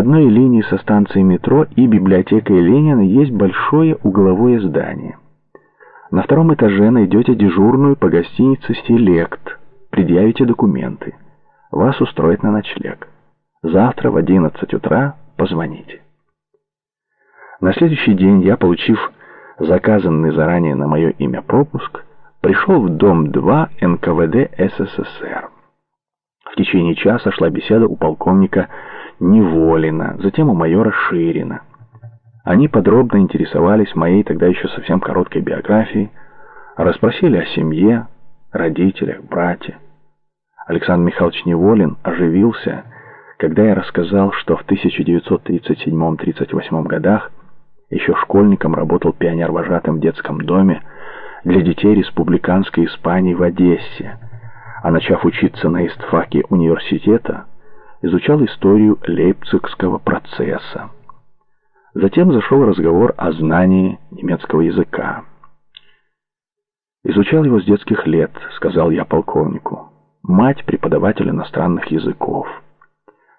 одной линии со станцией метро и библиотекой Ленина есть большое угловое здание. На втором этаже найдете дежурную по гостинице «Селект», предъявите документы. Вас устроят на ночлег. Завтра в 11 утра позвоните. На следующий день я, получив заказанный заранее на мое имя пропуск, пришел в дом 2 НКВД СССР. В течение часа шла беседа у полковника Неволина, затем у майора Ширина. Они подробно интересовались моей тогда еще совсем короткой биографией, расспросили о семье, родителях, брате. Александр Михайлович Неволин оживился, когда я рассказал, что в 1937-38 годах еще школьником работал пионер-вожатым в детском доме для детей республиканской Испании в Одессе, а начав учиться на истфаке университета, изучал историю Лейпцигского процесса. Затем зашел разговор о знании немецкого языка. «Изучал его с детских лет», — сказал я полковнику. «Мать — преподаватель иностранных языков.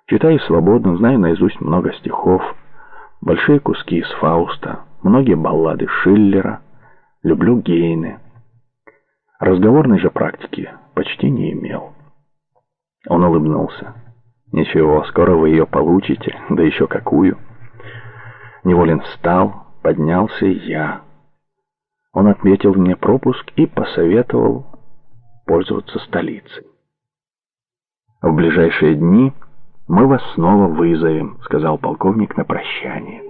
Читаю свободно, знаю наизусть много стихов, большие куски из Фауста, многие баллады Шиллера, люблю Гейне. Разговорной же практики почти не имел». Он улыбнулся. «Ничего, скоро вы ее получите, да еще какую». Неволин встал, поднялся и я. Он отметил мне пропуск и посоветовал пользоваться столицей. «В ближайшие дни мы вас снова вызовем», — сказал полковник на прощание.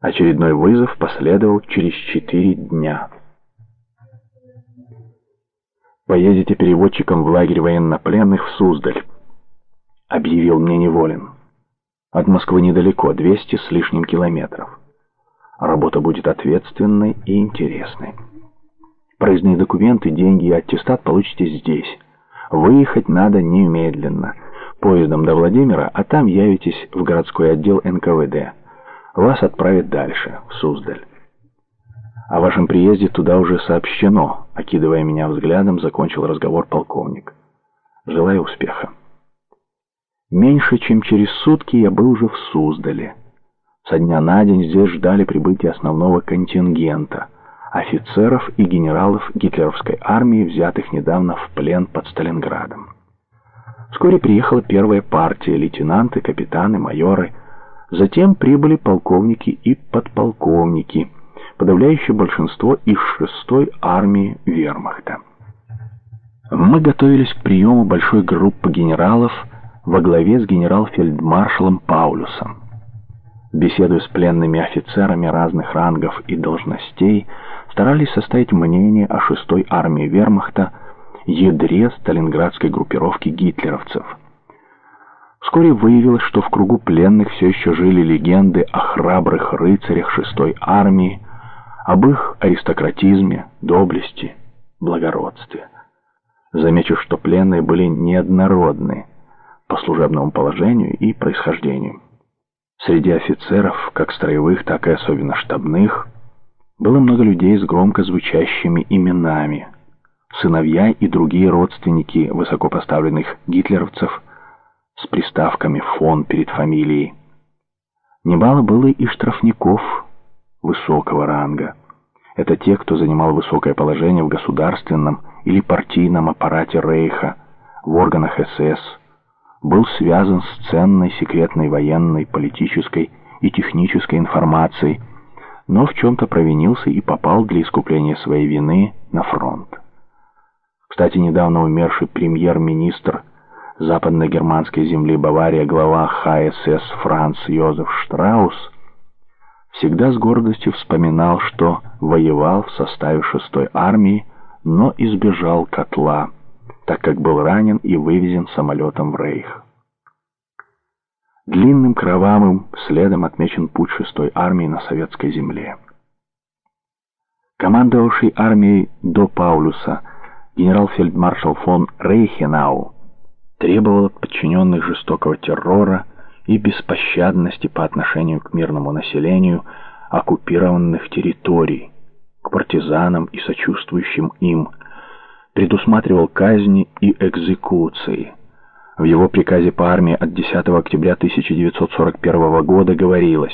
Очередной вызов последовал через четыре дня. «Поедете переводчиком в лагерь военнопленных в Суздаль», — объявил мне Неволин. «От Москвы недалеко, 200 с лишним километров». Работа будет ответственной и интересной. Проездные документы, деньги и аттестат получите здесь. Выехать надо немедленно. Поездом до Владимира, а там явитесь в городской отдел НКВД. Вас отправят дальше, в Суздаль. О вашем приезде туда уже сообщено. Окидывая меня взглядом, закончил разговор полковник. Желаю успеха. Меньше чем через сутки я был уже в Суздале. Со дня на день здесь ждали прибытия основного контингента – офицеров и генералов гитлеровской армии, взятых недавно в плен под Сталинградом. Вскоре приехала первая партия – лейтенанты, капитаны, майоры. Затем прибыли полковники и подполковники, подавляющее большинство из шестой армии вермахта. Мы готовились к приему большой группы генералов во главе с генерал-фельдмаршалом Паулюсом. Беседуя с пленными офицерами разных рангов и должностей, старались составить мнение о шестой армии вермахта, ядре сталинградской группировки гитлеровцев. Вскоре выявилось, что в кругу пленных все еще жили легенды о храбрых рыцарях шестой армии, об их аристократизме, доблести, благородстве. Замечу, что пленные были неоднородны по служебному положению и происхождению. Среди офицеров, как строевых, так и особенно штабных, было много людей с громко звучащими именами. Сыновья и другие родственники высокопоставленных гитлеровцев с приставками «фон» перед фамилией. Немало было и штрафников высокого ранга. Это те, кто занимал высокое положение в государственном или партийном аппарате Рейха, в органах СС, был связан с ценной секретной военной, политической и технической информацией, но в чем-то провинился и попал для искупления своей вины на фронт. Кстати, недавно умерший премьер-министр западно-германской земли Бавария, глава ХСС Франц Йозеф Штраус, всегда с гордостью вспоминал, что воевал в составе шестой армии, но избежал котла так как был ранен и вывезен самолетом в Рейх. Длинным кровавым следом отмечен путь шестой армии на советской земле. Командовавший армией до Паулюса генерал-фельдмаршал фон Рейхенау требовал от подчиненных жестокого террора и беспощадности по отношению к мирному населению оккупированных территорий, к партизанам и сочувствующим им, предусматривал казни и экзекуции, В его приказе по армии от 10 октября 1941 года говорилось